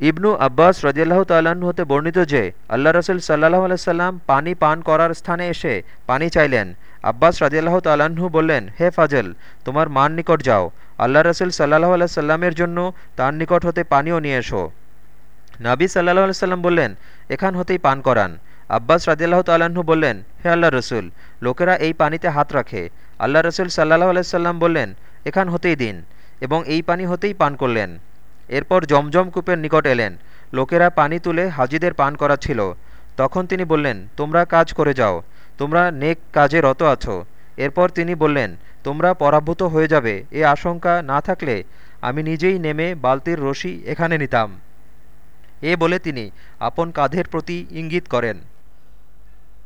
ইবনু আব্বাস রদিয়াল্লাহ তাল্লাহ্ন হতে বর্ণিত যে আল্লাহ রসুল সাল্লাহ আলাইসাল্লাম পানি পান করার স্থানে এসে পানি চাইলেন। আব্বাস রদিয়াল্লাহ তাল্লাহ্ন বললেন, হে ফাজল, তোমার মান নিকট যাও। আল্লাহ রসুল সাল্লাহ আলাইসাল্লামের জন্য তার নিকট হতে পানিও নিয়ে এসো। নাবি সাল্লাহ আলাইসাল্লাম বললেন, এখান হতেই পান করান। আব্বাস রাজিয়াল্লাহ তাল্লাহ্ন বললেন, হে আল্লাহ রসুল, লোকেরা এই পানিতে হাত রাখে। আল্লাহ রসুল সাল্লাহ আলাইসাল্লাম বললেন, এখান হতেই দিন। এবং এই পানি হতেই পান করলেন। এরপর জমজম কূপের নিকট এলেন। লোকেরা পানি তুলে হাজিদের পান করা ছিল তখন তিনি বললেন, তোমরা কাজ করে যাও, তোমরা নেক কাজে রত আছো। এরপর তিনি বললেন, তোমরা পরাভূত হয়ে যাবে, এ আশঙ্কা না থাকলে আমি নিজেই নেমে বালতির রশি এখানে নিতাম। এ বলে তিনি আপন কাঁধের প্রতি ইঙ্গিত করেন।